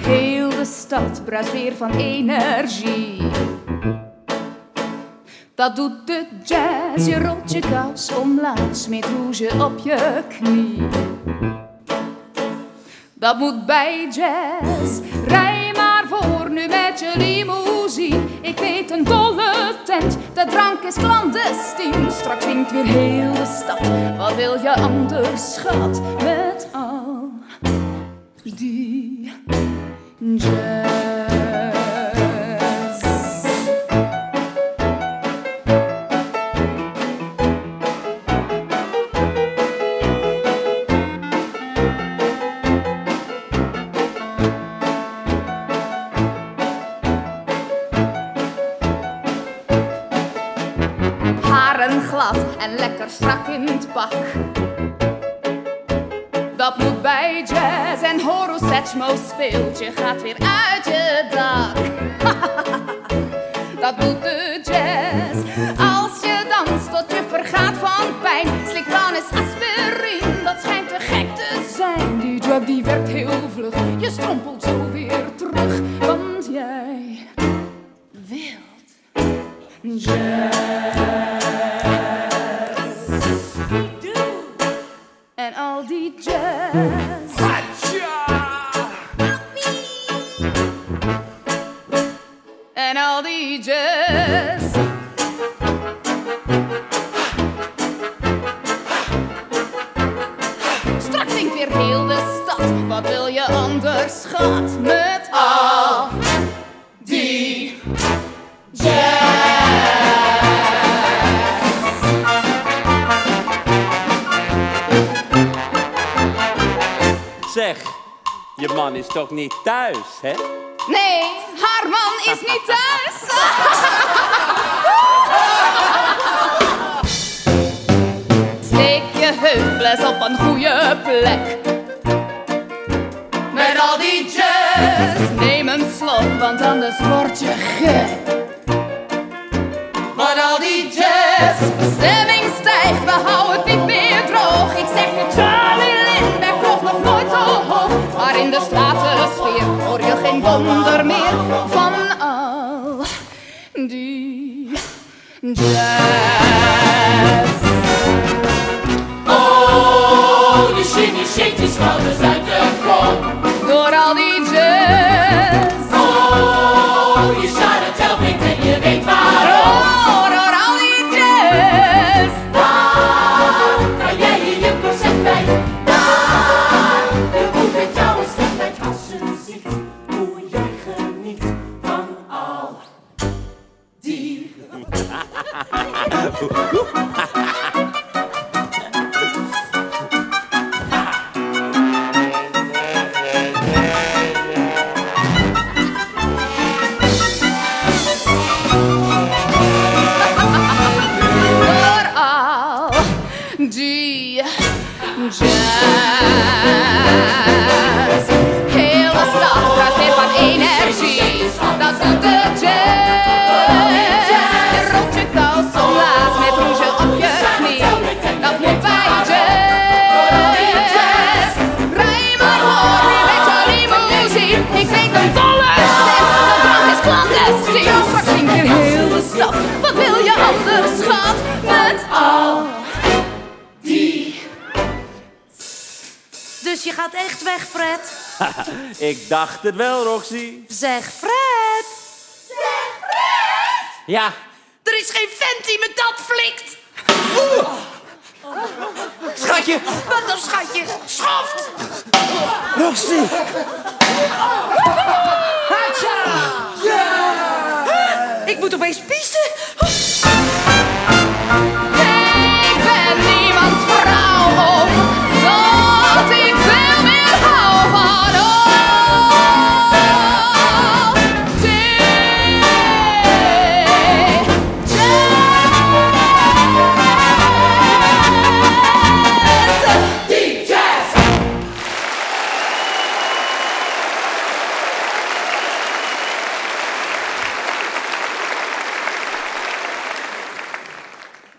Heel de stad bruist weer van energie. Dat doet de jazz, je rolt je kous omlaag, smeet rouge op je knie. Dat moet bij jazz rijden. Drank is clandestien. Straks winkt weer heel de stad, wat wil je anders, schat, met al die jazz. En lekker strak in het pak. Dat moet bij jazz en Horace Satchmo speelt. Je gaat weer uit je dak. Dat doet de jazz. Als je danst tot je vergaat van pijn. Slik dan eens aspirin, dat schijnt te gek te zijn. Die drug die werkt heel vlug. Je strompelt zo weer terug. Want jij wilt En al die Je man is toch niet thuis, hè? Nee, haar man is niet thuis. Steek je heuples op een goede plek. Met al die jazz. Neem een slok, want anders word je gek. Met al die jazz. Stemming wonder meer van al die jazz. Oh, de shinny shake je schouders uit de kom. Door al die jazz. Jazz. Heel de stad bruist weer van energie. je gaat echt weg, Fred. ik dacht het wel, Roxy. Zeg, Fred. Zeg, Fred. Ja. Er is geen vent die me dat flikt. Schatje. Wat dan, schatje? Schoft. Roxy. Oh. Ja. Ik moet opeens pieken.